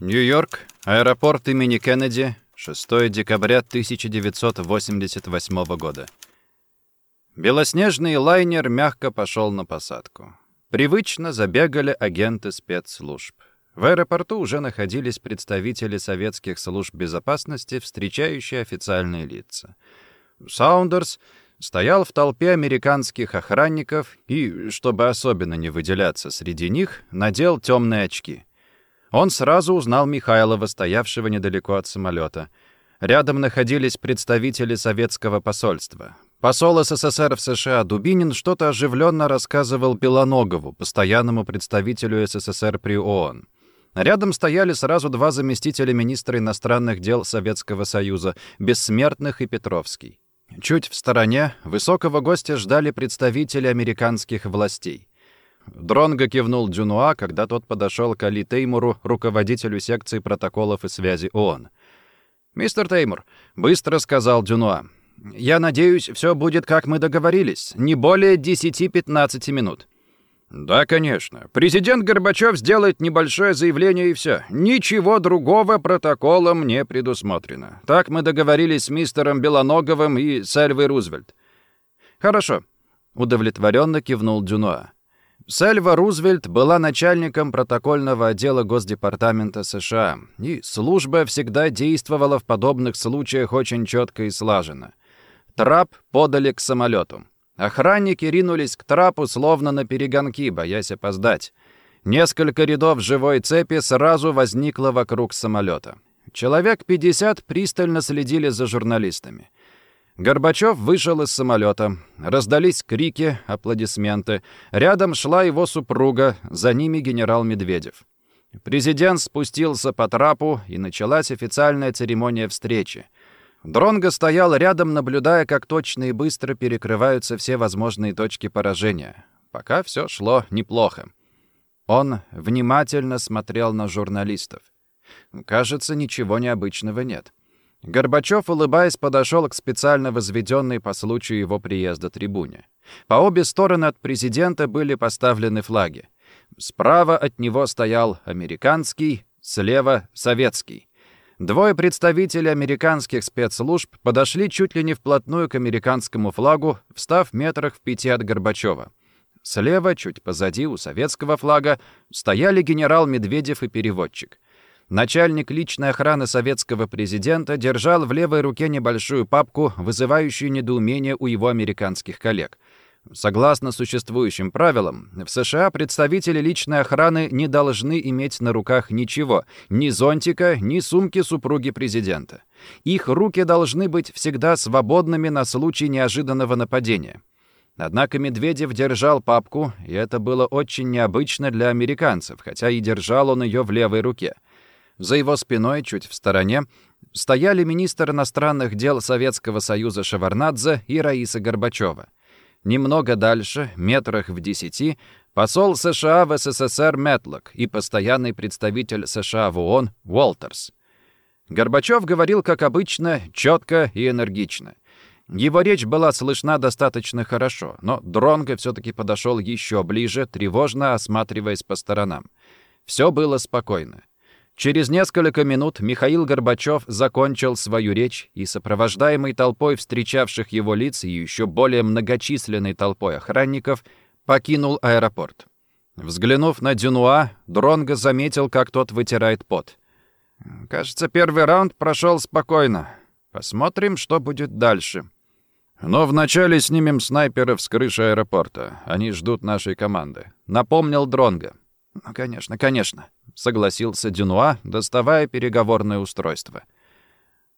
Нью-Йорк, аэропорт имени Кеннеди, 6 декабря 1988 года. Белоснежный лайнер мягко пошел на посадку. Привычно забегали агенты спецслужб. В аэропорту уже находились представители советских служб безопасности, встречающие официальные лица. Саундерс стоял в толпе американских охранников и, чтобы особенно не выделяться среди них, надел темные очки. Он сразу узнал Михайлова, стоявшего недалеко от самолета. Рядом находились представители советского посольства. Посол СССР в США Дубинин что-то оживленно рассказывал Белоногову, постоянному представителю СССР при ООН. Рядом стояли сразу два заместителя министра иностранных дел Советского Союза, Бессмертных и Петровский. Чуть в стороне высокого гостя ждали представители американских властей. Дронго кивнул Дюнуа, когда тот подошел к Али Теймуру, руководителю секции протоколов и связи ООН. «Мистер Теймур», — быстро сказал Дюнуа, — «я надеюсь, все будет, как мы договорились, не более 10-15 минут». «Да, конечно. Президент Горбачев сделает небольшое заявление и все. Ничего другого протоколом не предусмотрено. Так мы договорились с мистером Белоноговым и Сальвой Рузвельт». «Хорошо», — удовлетворенно кивнул Дюнуа. Сальва Рузвельт была начальником протокольного отдела Госдепартамента США, и служба всегда действовала в подобных случаях очень четко и слаженно. Трап подали к самолету. Охранники ринулись к трапу, словно на перегонки, боясь опоздать. Несколько рядов живой цепи сразу возникло вокруг самолета. Человек 50 пристально следили за журналистами. Горбачев вышел из самолета. Раздались крики, аплодисменты. Рядом шла его супруга, за ними генерал Медведев. Президент спустился по трапу, и началась официальная церемония встречи. Дронго стоял рядом, наблюдая, как точно и быстро перекрываются все возможные точки поражения. Пока все шло неплохо. Он внимательно смотрел на журналистов. Кажется, ничего необычного нет. Горбачев, улыбаясь, подошел к специально возведенной по случаю его приезда трибуне. По обе стороны от президента были поставлены флаги. Справа от него стоял американский, слева — советский. Двое представителей американских спецслужб подошли чуть ли не вплотную к американскому флагу, встав метрах в пяти от Горбачева. Слева, чуть позади, у советского флага, стояли генерал Медведев и переводчик. Начальник личной охраны советского президента держал в левой руке небольшую папку, вызывающую недоумение у его американских коллег — Согласно существующим правилам, в США представители личной охраны не должны иметь на руках ничего, ни зонтика, ни сумки супруги президента. Их руки должны быть всегда свободными на случай неожиданного нападения. Однако Медведев держал папку, и это было очень необычно для американцев, хотя и держал он ее в левой руке. За его спиной, чуть в стороне, стояли министр иностранных дел Советского Союза Шеварнадзе и Раиса Горбачева. Немного дальше, метрах в десяти, посол США в СССР Мэтлок и постоянный представитель США в ООН Уолтерс. Горбачев говорил, как обычно, четко и энергично. Его речь была слышна достаточно хорошо, но Дронго все-таки подошел еще ближе, тревожно осматриваясь по сторонам. Все было спокойно. Через несколько минут Михаил Горбачев закончил свою речь и, сопровождаемый толпой встречавших его лиц и еще более многочисленной толпой охранников, покинул аэропорт. Взглянув на Дюнуа, Дронго заметил, как тот вытирает пот. «Кажется, первый раунд прошел спокойно. Посмотрим, что будет дальше». «Но вначале снимем снайперов с крыши аэропорта. Они ждут нашей команды», — напомнил Дронго. «Ну, конечно, конечно», — согласился Дюнуа, доставая переговорное устройство.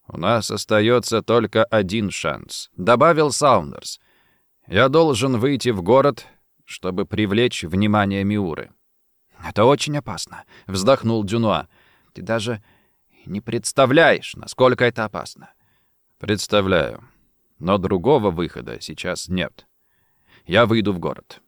«У нас остается только один шанс», — добавил Саундерс. «Я должен выйти в город, чтобы привлечь внимание Миуры». «Это очень опасно», — вздохнул Дюнуа. «Ты даже не представляешь, насколько это опасно». «Представляю. Но другого выхода сейчас нет. Я выйду в город».